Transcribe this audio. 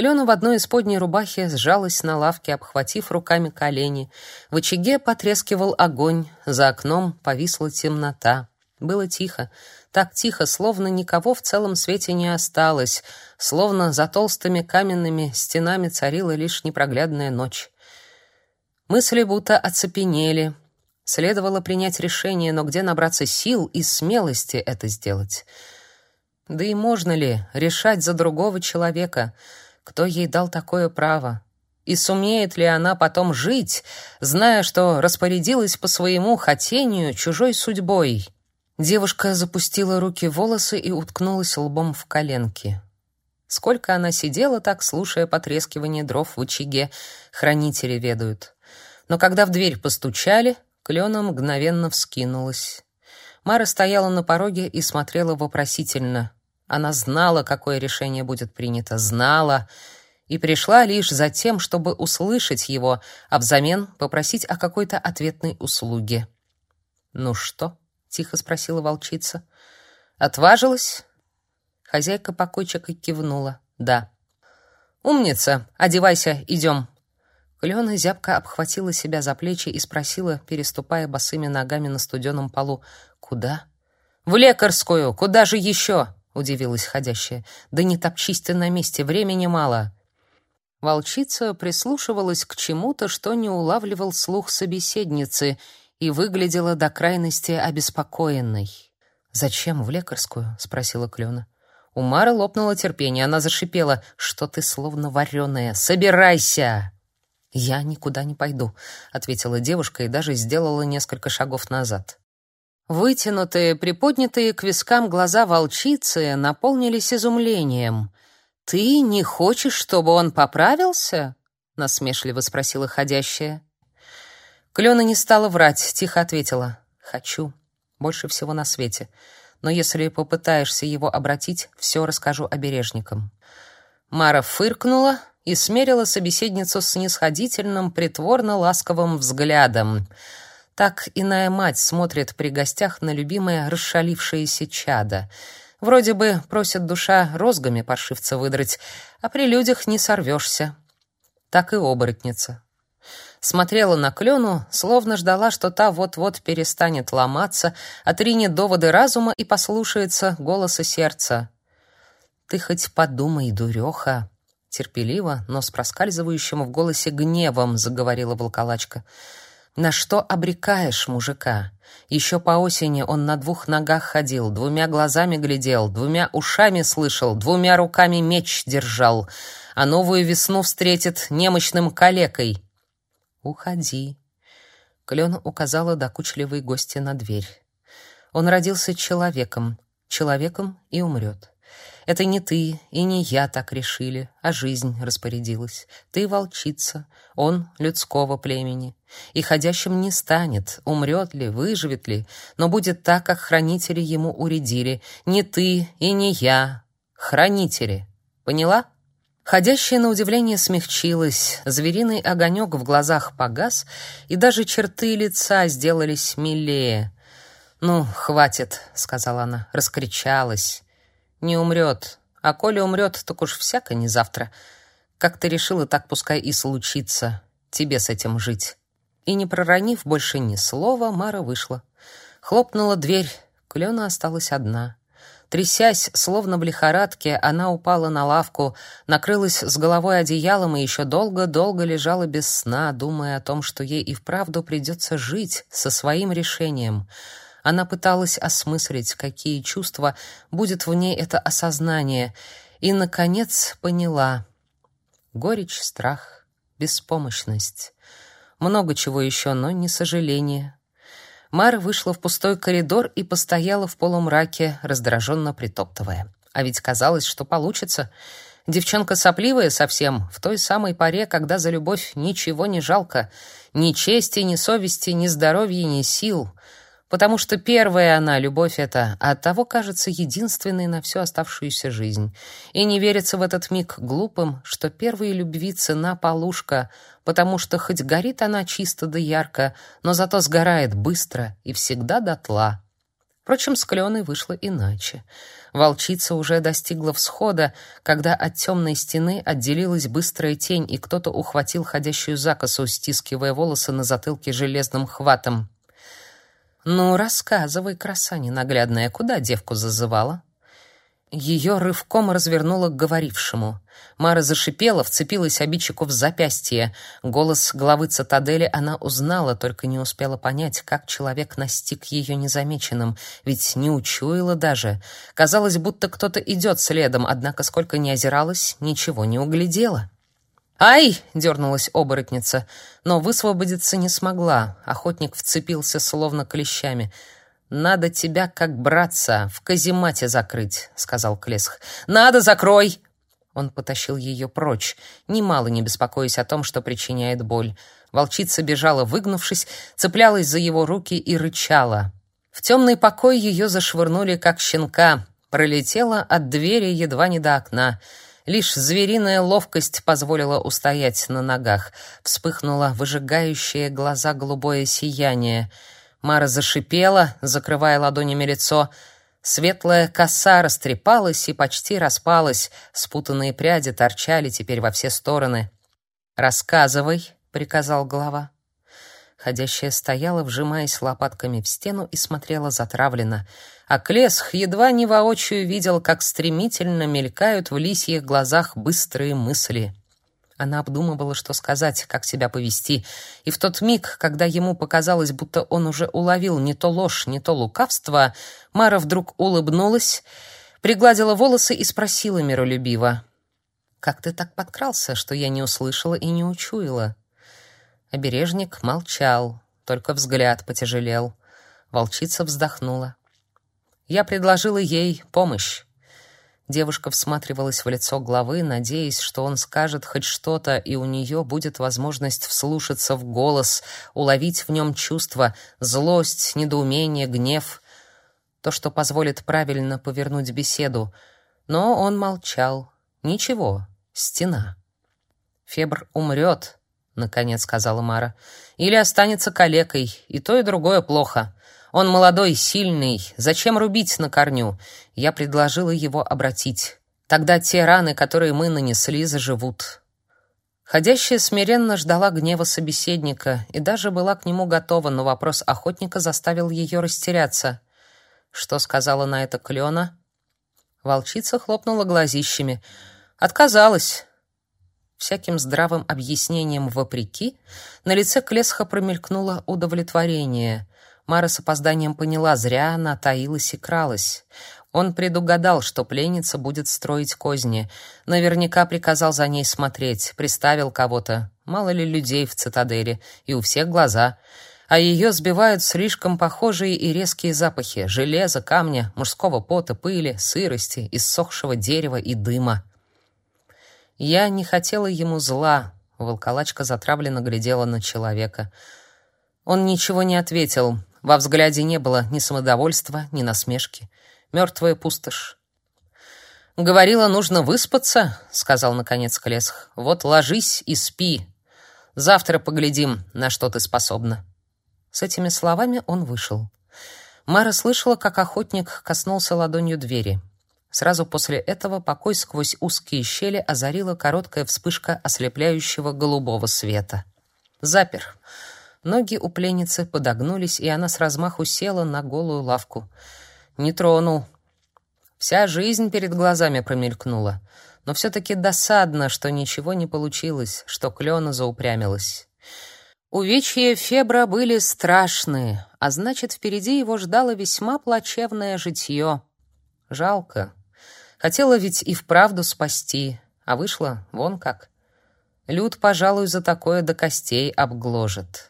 Клена в одной из подней рубахи сжалась на лавке, обхватив руками колени. В очаге потрескивал огонь, за окном повисла темнота. Было тихо, так тихо, словно никого в целом свете не осталось, словно за толстыми каменными стенами царила лишь непроглядная ночь. Мысли будто оцепенели. Следовало принять решение, но где набраться сил и смелости это сделать? Да и можно ли решать за другого человека? Кто ей дал такое право? И сумеет ли она потом жить, зная, что распорядилась по своему хотению чужой судьбой? Девушка запустила руки в волосы и уткнулась лбом в коленки. Сколько она сидела так, слушая потрескивание дров в очаге, хранители ведают. Но когда в дверь постучали, Клена мгновенно вскинулась. Мара стояла на пороге и смотрела вопросительно. Она знала, какое решение будет принято, знала, и пришла лишь за тем, чтобы услышать его, а взамен попросить о какой-то ответной услуге. «Ну что?» тихо спросила волчица. Отважилась? Хозяйка покойчика кивнула. Да. Умница. Одевайся, идем. Клена зябко обхватила себя за плечи и спросила, переступая босыми ногами на студеном полу: "Куда?" "В лекарскую. Куда же еще?» — удивилась ходящая. "Да не топчись ты на месте, времени мало." Волчица прислушивалась к чему-то, что не улавливал слух собеседницы, и выглядела до крайности обеспокоенной. «Зачем в лекарскую?» — спросила Клена. У Мары лопнуло терпение. Она зашипела. «Что ты словно вареная? Собирайся!» «Я никуда не пойду», — ответила девушка и даже сделала несколько шагов назад. Вытянутые, приподнятые к вискам глаза волчицы наполнились изумлением. «Ты не хочешь, чтобы он поправился?» — насмешливо спросила ходящая. Клена не стала врать, тихо ответила: "Хочу, больше всего на свете. Но если попытаешься его обратить, все расскажу обережникам". Мара фыркнула и смерила собеседницу с снисходительным, притворно ласковым взглядом. Так иная мать смотрит при гостях на любимое расшалившееся чадо. Вроде бы просит душа розгами паршивца выдрать, а при людях не сорвешься. Так и оборотница смотрела на Клену, словно ждала, что та вот-вот перестанет ломаться, отринет доводы разума и послушается голоса сердца. «Ты хоть подумай, дуреха!» Терпеливо, но с проскальзывающим в голосе гневом заговорила волколачка. «На что обрекаешь мужика? Еще по осени он на двух ногах ходил, двумя глазами глядел, двумя ушами слышал, двумя руками меч держал, а новую весну встретит немощным калекой. «Уходи». Клен указала докучливой гости на дверь. «Он родился человеком, человеком и умрет. Это не ты и не я так решили, а жизнь распорядилась. Ты волчица, он людского племени. И ходящим не станет, умрет ли, выживет ли, но будет так, как хранители ему уредили. Не ты и не я, хранители. Поняла?» Ходящая на удивление смягчилась, звериный огонек в глазах погас, и даже черты лица сделались милее. «Ну, хватит», — сказала она, раскричалась. «Не умрет, а коли умрет, так уж всяко не завтра. Как ты решила, так пускай и случится. Тебе с этим жить». И не проронив больше ни слова, Мара вышла. Хлопнула дверь, Клена осталась одна — Трясясь, словно в лихорадке, она упала на лавку, накрылась с головой одеялом и еще долго-долго лежала без сна, думая о том, что ей и вправду придется жить со своим решением. Она пыталась осмыслить, какие чувства будет в ней это осознание, и, наконец, поняла. Горечь, страх, беспомощность. Много чего еще, но не сожаление. Мара вышла в пустой коридор и постояла в полумраке, раздраженно притоптывая. А ведь казалось, что получится. Девчонка сопливая совсем, в той самой поре, когда за любовь ничего не жалко, ни чести, ни совести, ни здоровья, ни сил — потому что первая она, любовь эта, а оттого кажется единственной на всю оставшуюся жизнь. И не верится в этот миг глупым, что первой любви цена полушка, потому что хоть горит она чисто да ярко, но зато сгорает быстро и всегда дотла. Впрочем, с Кленой вышло иначе. Волчица уже достигла всхода, когда от темной стены отделилась быстрая тень, и кто-то ухватил ходящую закосу, стискивая волосы на затылке железным хватом. «Ну, рассказывай, краса ненаглядная, куда девку зазывала?» Ее рывком развернуло к говорившему. Мара зашипела, вцепилась обидчику в запястье. Голос главы цитадели она узнала, только не успела понять, как человек настиг ее незамеченным, ведь не учуяла даже. Казалось, будто кто-то идет следом, однако сколько ни озиралась, ничего не углядела. «Ай!» — дернулась оборотница, но высвободиться не смогла. Охотник вцепился словно клещами — «Надо тебя, как братца, в каземате закрыть», — сказал Клесх. «Надо, закрой!» Он потащил ее прочь, немало не беспокоясь о том, что причиняет боль. Волчица бежала, выгнувшись, цеплялась за его руки и рычала. В темный покой ее зашвырнули, как щенка. Пролетела от двери едва не до окна. Лишь звериная ловкость позволила устоять на ногах. Вспыхнуло выжигающее глаза голубое сияние — Мара зашипела, закрывая ладонями лицо. Светлая коса растрепалась и почти распалась, спутанные пряди торчали теперь во все стороны. «Рассказывай», — приказал глава. Ходящая стояла, вжимаясь лопатками в стену и смотрела затравленно, а Клесх едва не воочию видел, как стремительно мелькают в лисьих глазах быстрые мысли. Она обдумывала, что сказать, как себя повести, и в тот миг, когда ему показалось, будто он уже уловил не то ложь, не то лукавство, Мара вдруг улыбнулась, пригладила волосы и спросила миролюбиво: "Как ты так подкрался, что я не услышала и не учуяла?" Обережник молчал, только взгляд потяжелел. Волчица вздохнула. Я предложила ей помощь. Девушка всматривалась в лицо главы, надеясь, что он скажет хоть что-то, и у нее будет возможность вслушаться в голос, уловить в нем чувства, злость, недоумение, гнев, то, что позволит правильно повернуть беседу. Но он молчал. Ничего, стена. Фебр умрет, наконец сказала Мара, или останется калекой, и то и другое плохо. Он молодой, сильный. Зачем рубить на корню? Я предложила его обратить. Тогда те раны, которые мы нанесли, заживут. Ходящая смиренно ждала гнева собеседника и даже была к нему готова, но вопрос охотника заставил ее растеряться. Что сказала на это Клена? Волчица хлопнула глазищами. Отказалась. Всяким здравым объяснением вопреки, на лице Клесха промелькнуло удовлетворение. Мара с опозданием поняла, зря она таилась и кралась. Он предугадал, что пленница будет строить козни. Наверняка приказал за ней смотреть, приставил кого-то. Мало ли людей в цитадели, и у всех глаза. А ее сбивают слишком похожие и резкие запахи: железа, камня, мужского пота, пыли, сырости, иссохшего дерева и дыма. Я не хотела ему зла. Волколачка затравленно глядела на человека. Он ничего не ответил, во взгляде не было ни самодовольства, ни насмешки. Мертвая пустошь. «Говорила, нужно выспаться», — сказал наконец Клесх. «Вот ложись и спи. Завтра поглядим, на что ты способна». С этими словами он вышел. Мара слышала, как охотник коснулся ладонью двери. Сразу после этого покой сквозь узкие щели озарила короткая вспышка ослепляющего голубого света. Запер. Ноги у пленницы подогнулись, и она с размаху села на голую лавку. Не тронул. Вся жизнь перед глазами промелькнула. Но все-таки досадно, что ничего не получилось, что клена заупрямилась. Увечья Фебра были страшные, а значит, впереди его ждало весьма плачевное житье. Жалко. Хотела ведь и вправду спасти, а вышло вон как. Люд, пожалуй, за такое до костей обгложит.